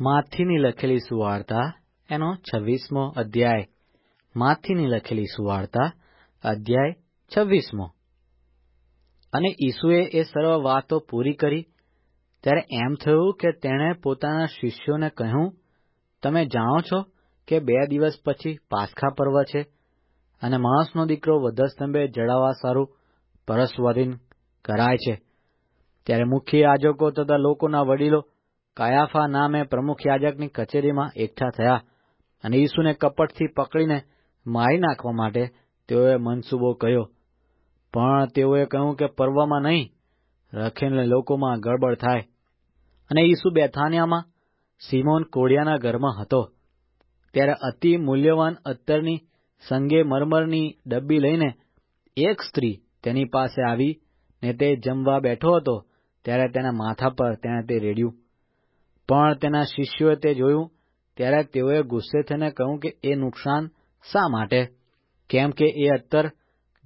માથીની લખેલી સુવાર્તા, એનો છવ્વીસમો અધ્યાય. માથીની લખેલી સુવાર્તા, અધ્યાય છવ્વીસમો. અને ઈસુએ એ સર્વ વાતો પૂરી કરી, ત્યારે એમ થયું કે તેણે પોતાના શિષ્યોને કહ્યું, તમે જાણો છો કે બે દિવસ પછી પાસખા પર્વ છે, અને માણસનો દીકરો વધસ્તંભે જડાવા સારું પરસ્વાધીન કરાય છે. ત્યારે મુખ્ય યાજકો તથા લોકોના વડીલો કાયાફા નામે પ્રમુખ યાજકની કચેરીમાં એકઠા થયા અને ઈસુને કપટથી પકડીને મારી નાખવા માટે તેઓએ મનસૂબો કહ્યો પણ તેઓએ કહ્યું કે પર્વમાં નહીં રખીને લોકોમાં ગડબડ થાય. અને ઈસુ બેથાનિયામાં સિમોન કોડિયાના ઘરમાં હતો. ત્યારે અતિ મૂલ્યવાન અત્તરની સંગે મરમરની ડબ્બી લઈને એક સ્ત્રી તેની પાસે આવી ને તે જમવા બેઠો હતો, ત્યારે તેના માથા પર તેણે તે રેડ્યું. પણ તેના શિષ્યોએ તે જોયું, ત્યારે તેઓએ ગુસ્સે થઈને કહ્યું કે, એ નુકસાન શા માટે? કેમ કે એ અત્તર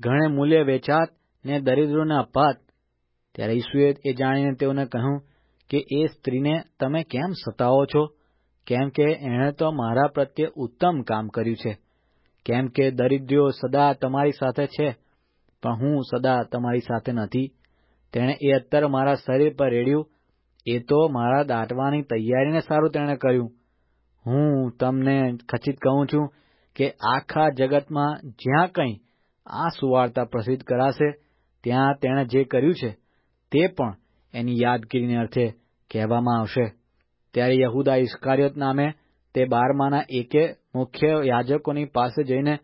ઘણે મૂલ્ય વેચાત ને દરિદ્રોને અપાત. ત્યારે ઈસુએ એ જાણીને તેઓને કહ્યું કે, એ સ્ત્રીને તમે કેમ સતાવો છો? કેમ કે એણે તો મારા પ્રત્યે ઉત્તમ કામ કર્યું છે. કેમ કે દરિદ્રીઓ સદા તમારી સાથે છે, પણ હું સદા તમારી સાથે નથી. તેણે એ અત્તર મારા શરીર પર રેડ્યું એ તો મારા દાટવાની તૈયારીને સારું તેણે કર્યું. હું તમને ખચિત કહું છું કે આખા જગતમાં જ્યાં કંઈ આ સુવાર્તા પ્રસિદ્ધ કરાશે, ત્યાં તેણે જે કર્યું છે, તે પણ એની યાદગીરીને અર્થે કહેવામાં આવશે. ત્યારે યહુદા ઇસ્કારિયત નામે તે બારમાના એકે મુખ્ય યાજકોની પાસે જઈને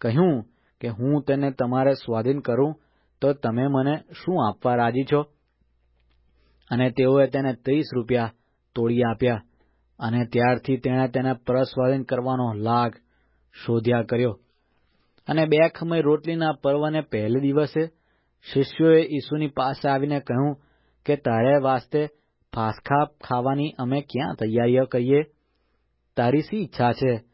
કહ્યું કે હું તેને તમારે સ્વાધીન કરું, તો તમે મને શું આપવા રાજી છો? અને તેઓએ તેને ત્રીસ રૂપિયા તોડી આપ્યા અને ત્યારથી તેણે તેને પરસ્વાધીન કરવાનો લાગ શોધ્યા કર્યો. અને બે ખમય રોટલીના પર્વને પહેલે દિવસે શિષ્યોએ ઈસુની પાસે આવીને કહ્યું કે તારે વાસ્તે ફાસખા ખાવાની અમે ક્યાં તૈયારીઓ કરીએ? તારી શી ઈચ્છા છે?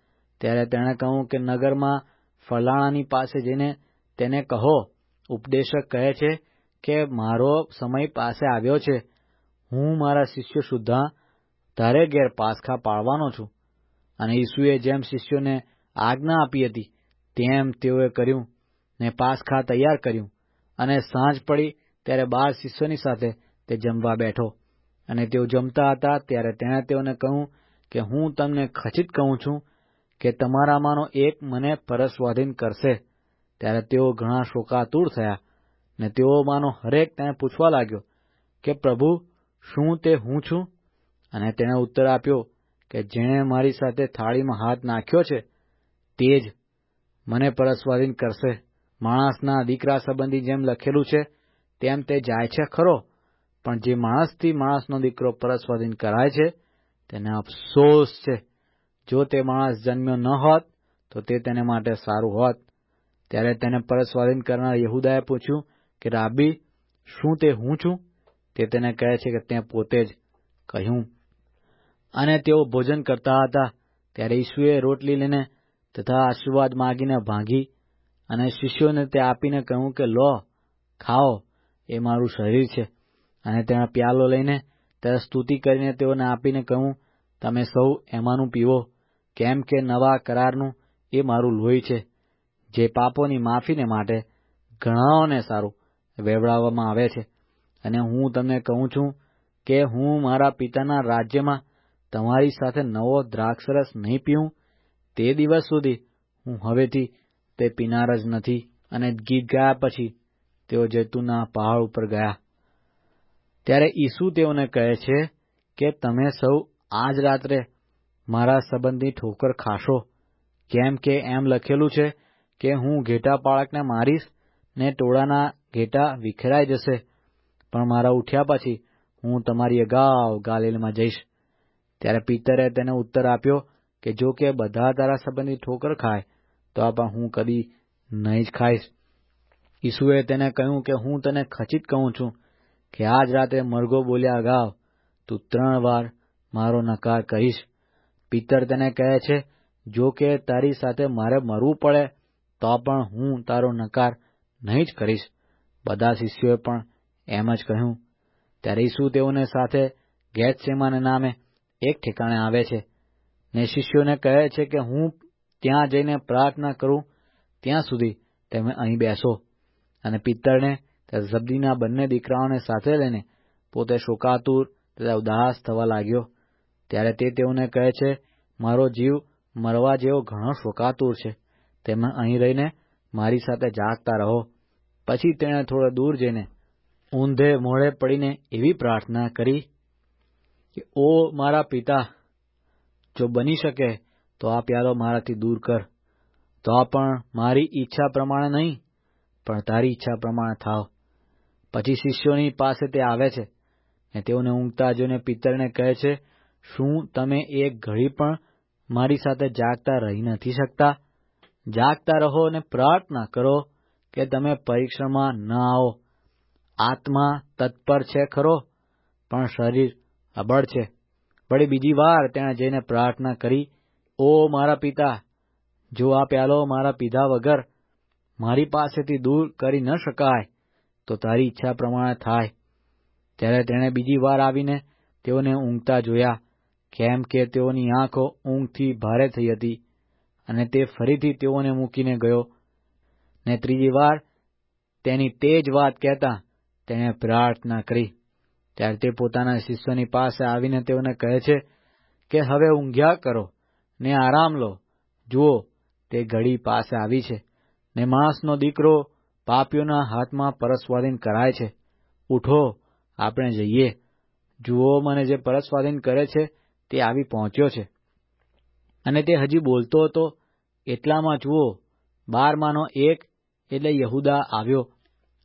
ત્યારે તેણે કહ્યું કે નગરમાં ફલાણાની પાસે જઈને તેને કહો. ઉપદેશક કહે છે કે મારો સમય પાસે આવ્યો છે. હું મારા શિષ્યો સુદ્ધા તારે ઘેર પાસખા પાળવાનો છું. અને ઈસુએ જેમ શિષ્યોને આજ્ઞા આપી હતી, તેમ તેઓએ કર્યું ને પાસખા તૈયાર કર્યું. અને સાંજ પડી ત્યારે બાર શિષ્યોની સાથે તે જમવા બેઠો. અને તેઓ જમતા હતા ત્યારે તેણે તેઓને કહ્યું કે હું તમને ખચિત કહું છું કે તમારામાંનો એક મને પરસ્વાધીન કરશે. ત્યારે તેઓ ઘણા શોકાતુર થયા ને તેઓમાંનો હરેક તેને પૂછવા લાગ્યો કે પ્રભુ શું તે હું છું? અને તેણે ઉત્તર આપ્યો કે જેણે મારી સાથે થાળીમાં હાથ નાખ્યો છે, તે જ મને પરસ્વાધીન કરશે. માણસના દીકરા સંબંધી જેમ લખેલું છે, તેમ તે જાય છે, ખરો. પણ જે માણસથી માણસનો દીકરો પરસ્વાધીન કરાય છે, તેને અફસોસ છે. જો તે માણસ જન્મ્યો ન હોત, તો તે તેને માટે સારું હોત. ત્યારે તેને પરસ્વાધીન કરનાર યહુદાએ પૂછ્યું કે, રાબી, શું તે હું છું? તે તેને કહે છે કે તે પોતે જ કહ્યું. અને તેઓ ભોજન કરતા હતા. ત્યારે ઈસુએ રોટલી લઈને તથા આશીર્વાદ માગીને ભાંગી અને શિષ્યોને તે આપીને કહ્યું કે, લો, ખાઓ. એ મારું શરીર છે. અને તેણે પ્યાલો લઈને ત્યારે સ્તુતિ કરીને તેઓને આપીને કહ્યું, તમે સૌ એમાંનું પીવો. કેમ કે નવા કરારનું એ મારું લોહી છે. જે પાપોની માફીને માટે ઘણાઓને સારું વેવડાવવામાં આવે છે. અને હું તમને કહું છું કે હું મારા પિતાના રાજ્યમાં તમારી સાથે નવો દ્રાક્ષરસ નહીં પીઉં તે દિવસ સુધી હું હવેથી તે પીનાર જ નથી અને ગીત ગાયા પછી તેઓ જેતુના પહાડ ઉપર ગયા. ત્યારે ઈસુ તેઓને કહે છે કે તમે સૌ આજ રાત્રે મારા સંબંધી ઠોકર ખાશો, કેમ કે એમ લખેલું છે કે હું ઘેટા પાળકને મારીશ ને ટોળાના ઘેટા વિખેરાઈ જશે. પણ મારા ઉઠ્યા પછી હું તમારી અગાઉ ગાલિલમાં જઈશ. ત્યારે પિતરે તેને ઉત્તર આપ્યો કે જો કે બધા તારા સંબંધી ઠોકર ખાય, તો પણ હું કદી નહીં જ ખાઈશ. ઈસુએ તેને કહ્યું કે હું તને ખચિત કહું છું કે આજ રાતે મરઘો બોલ્યા અગાઉ તું ત્રણ વાર મારો નકાર કહીશ. પિતર તેને કહે છે, જો કે તારી સાથે મારે મરવું પડે, તો પણ હું તારો નકાર નહીં જ કરીશ. બધા શિષ્યોએ પણ એમ જ કહ્યું. ત્યારે ઈસુ તેઓને સાથે ગેતસેમાને નામે એક ઠેકાણે આવે છે ને શિષ્યોને કહે છે કે હું ત્યાં જઈને પ્રાર્થના કરું, ત્યાં સુધી તમે અહીં બેસો. અને પિત્તરને ઝબદીના બંને દીકરાઓને સાથે લઈને પોતે શોકાતુર તથા ઉદાસ થવા લાગ્યો. ત્યારે તે તેઓને કહે છે, મારો જીવ મરવા જેવો ઘણો શોકાતુર છે. તમે અહીં રહીને મારી સાથે જાગતા રહો. પછી તેણે થોડે દૂર જઈને ઊંધે મોડે પડીને એવી પ્રાર્થના કરી કે, ઓ મારા પિતા, જો બની શકે તો આ પ્યાલો મારાથી દૂર કર. તો આ પણ મારી ઈચ્છા પ્રમાણે નહીં, પણ તારી ઈચ્છા પ્રમાણે થાવ. પછી શિષ્યોની પાસે તે આવે છે ને તેઓને ઊંઘતા જોઈને પિત્તરને કહે છે, શું તમે એક ઘડી પણ મારી સાથે જાગતા રહી નથી શકતા? જાગતા રહો અને પ્રાર્થના કરો કે તમે પરીક્ષણમાં ન આવો. આત્મા તત્પર છે ખરો, પણ શરીર અબળ છે. વળી બીજી વાર તેણે જઈને પ્રાર્થના કરી, ઓ મારા પિતા, જો આ પ્યાલો મારા પીધા વગર મારી પાસેથી દૂર કરી ન શકાય, તો તારી ઈચ્છા પ્રમાણે થાય. ત્યારે તેણે બીજી વાર આવીને તેઓને ઊંઘતા જોયા, કેમ કે તેઓની આંખો ઊંઘથી ભારે થઈ હતી અને તે ફરીથી તેઓને મૂકીને ગયો. ને ત્રીજી વાર તેની તે જ વાત કહેતા તેણે પ્રાર્થના કરી. ત્યારે તે પોતાના શિષ્યોની પાસે આવીને તેઓને કહે છે કે, હવે ઊંઘ્યા કરો ને આરામ લો. જુઓ, તે ઘડી પાસે આવી છે ને માણસનો દીકરો પાપીઓના હાથમાં પરસ્વાધીન કરાય છે. ઉઠો, આપણે જઈએ. જુઓ, મને જે પરસ્વાધીન કરે છે તે આવી પહોંચ્યો છે. અને તે હજી બોલતો હતો, એટલામાં જુઓ, બારમાંનો એક એટલે યહુદા આવ્યો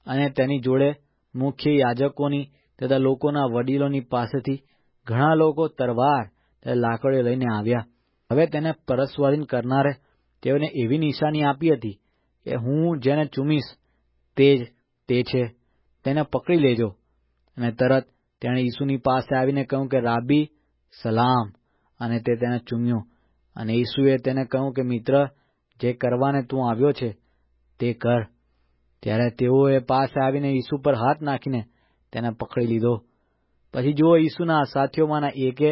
અને તેની જોડે મુખ્ય યાજકોની તથા લોકોના વડીલોની પાસેથી ઘણા લોકો તરવાર તથા લાકડીઓ લઈને આવ્યા. હવે તેને પરસ્વાધીન કરનારે તેઓને એવી નિશાની આપી હતી કે હું જેને ચૂમીશ તે જ તે છે, તેને પકડી લેજો. અને તરત તેણે ઈસુની પાસે આવીને કહ્યું કે, રાબી, સલામ. અને તે તેને ચૂમ્યો. અને ઈસુએ તેને કહ્યું કે, મિત્ર, જે કરવાને તું આવ્યો છે તે કર. ત્યારે તેઓએ પાસે આવીને ઈસુ પર હાથ નાખીને તેને પકડી લીધો. પછી જુઓ ઈસુના સાથીઓમાંના એકે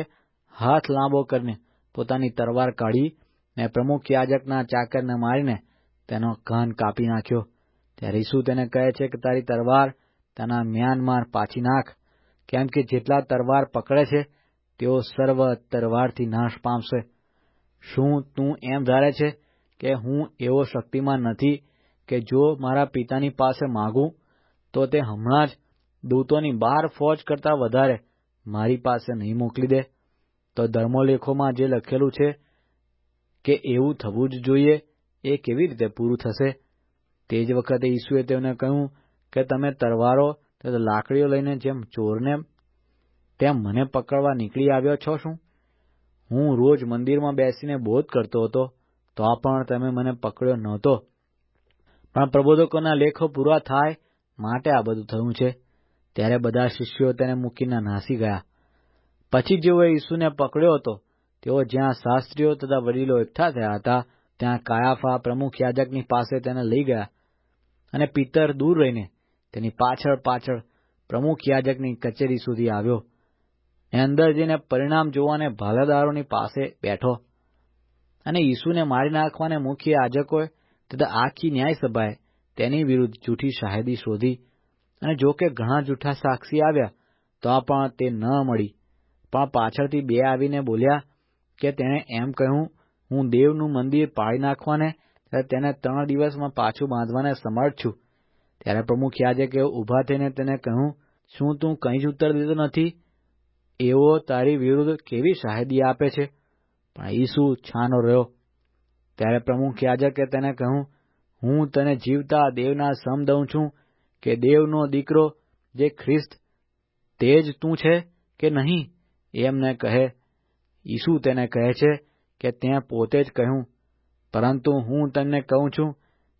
હાથ લાંબો કરીને પોતાની તરવાર કાઢી ને પ્રમુખ યાજકના ચાકરને મારીને તેનો કાન કાપી નાખ્યો. ત્યારે ઈસુ તેને કહે છે કે, તારી તરવાર તેના મ્યાનમાર પાછી નાખ. કેમ કે જેટલા તરવાર પકડે છે, તેઓ સર્વ તરવારથી નાશ પામશે. શું તું એમ ધારે છે કે હું એવો શક્તિમાન નથી કે જો મારા પિતાની પાસે માગું, તો તે હમણાં જ દૂતોની બાર ફોજ કરતાં વધારે મારી પાસે નહીં મોકલી દે. તો ધર્મોલેખોમાં જે લખેલું છે કે એવું થવું જ જોઈએ, એ કેવી રીતે પૂરું થશે? તે જ વખતે ઈસુએ તેમને કહ્યું કે તમે તરવારો લાકડીઓ લઈને જેમ ચોરને તેમ મને પકડવા નીકળી આવ્યો છો શું? હું રોજ મંદિરમાં બેસીને બોધ કરતો હતો, તો આ પણ તમે મને પકડ્યો નહોતો. પણ પ્રબોધકોના લેખો પૂરા થાય માટે આ બધું થયું છે. ત્યારે બધા શિષ્યો તેને મૂકીને નાસી ગયા. પછી જેઓએ ઈસુને પકડ્યો હતો, તેઓ જ્યાં શાસ્ત્રીઓ તથા વડીલો એકઠા થયા હતા, ત્યાં કાયાફા પ્રમુખ યાજકની પાસે તેને લઈ ગયા અને પિત્તર દૂર રહીને તેની પાછળ પાછળ પ્રમુખ યાજકની કચેરી સુધી આવ્યો. એ અંદર જઈને પરિણામ જોવાને ભાલાદારોની પાસે બેઠો અને ઈસુને મારી નાખવાને મુખ્ય યાજકોએ તથા આખી ન્યાયસભાએ તેની વિરુદ્ધ જૂઠી શાહેદી શોધી અને જો કે ઘણા જૂઠા સાક્ષી આવ્યા, તો પણ તે ન મળી. પણ પાછળથી બે આવીને બોલ્યા કે તેણે એમ કહ્યું, હું દેવનું મંદિર પાડી નાખવાને તેને ત્રણ દિવસમાં પાછું બાંધવાને સમર્થ છું. ત્યારે પ્રમુખ યાજકે ઊભા થઈને તેને કહ્યું, શું તું કંઈ જ ઉત્તર દેતો નથી? એવો તારી વિરુદ્ધ કેવી શાહેદી આપે છે? પણ ઈસુ છાનો રહ્યો. ત્યારે પ્રમુખ યાજકે તેને કહ્યું હું તને જીવતા દેવના સમ દઉં છું કે દેવનો દીકરો જે ખ્રિસ્ત તે જ તું છે કે નહીં? એમને કહે, ઈસુ તેને કહે છે કે તે પોતે જ કહ્યું. પરંતુ હું તમને કહું છું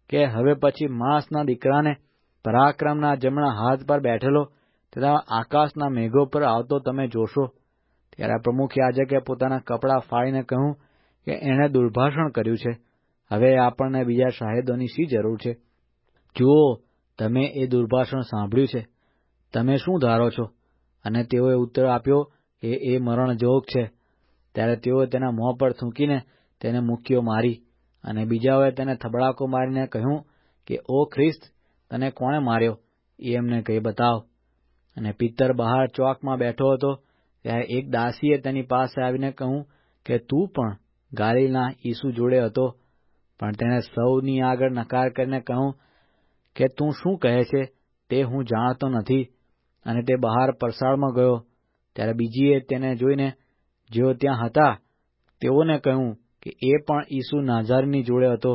કે હવે પછી માણસના દીકરાને પરાક્રમના જમણા હાથ પર બેઠેલો તથા આકાશના મેઘો પર આવતો તમે જોશો. ત્યારે પ્રમુખ યાજકે પોતાના કપડાં ફાડીને કહ્યું કે એણે દુર્ભાષણ કર્યું છે. હવે આપણને બીજા શાહેદોની શી જરૂર છે? જુઓ, તમે એ દુર્ભાષણ સાંભળ્યું છે. તમે શું ધારો છો? અને તેઓએ ઉત્તર આપ્યો કે એ મરણજોગ છે. ત્યારે તેઓએ તેના મોં પર થૂંકીને તેને મુક્યો મારી અને બીજાઓએ તેને થબડાકો મારીને કહ્યું કે, ઓ ખ્રિસ્ત, તને કોણે માર્યો? એ એમને કહી બતાવ. અને પિત્તર બહાર ચોકમાં બેઠો હતો, ત્યારે એક દાસીએ તેની પાસે આવીને કહ્યું કે, તું પણ ગાલિલના ઈસુ જોડે હતો, પણ તેણે સૌની આગળ નકાર કરીને કહ્યું કે તું શું કહે છે તે હું જાણતો નથી. અને તે બહાર પરસાળમાં ગયો. ત્યારે બીજીએ તેને જોઈને જેઓ ત્યાં હતા, તેઓને કહ્યું કે એ પણ ઈસુ નાઝારીની જોડે હતો,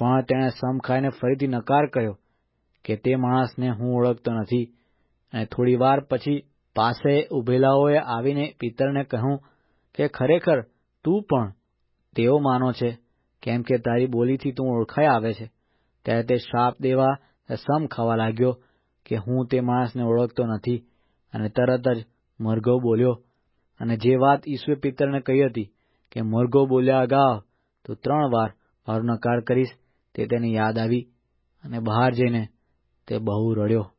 પણ તેણે સમ ખાઈને ફરીથી નકાર કર્યો કે તે માણસને હું ઓળખતો નથી. અને થોડી વાર પછી પાસે ઉભેલાઓએ આવીને પિતરને કહ્યું કે ખરેખર તું પણ તેઓ માનો છે, કેમ કે તારી બોલીથી તું ઓળખાઈ આવે છે. ત્યારે તે શાપ દેવા સમ ખાવા લાગ્યો કે હું તે માણસને ઓળખતો નથી અને તરત જ મરઘો બોલ્યો. અને જે વાત ઈસુએ પિત્તરને કહી હતી કે મરઘો બોલ્યા અગાઉ, તો ત્રણ વાર મારો નકાર કરીશ, તે તેને યાદ આવી અને બહાર જઈને તે બહુ રડ્યો.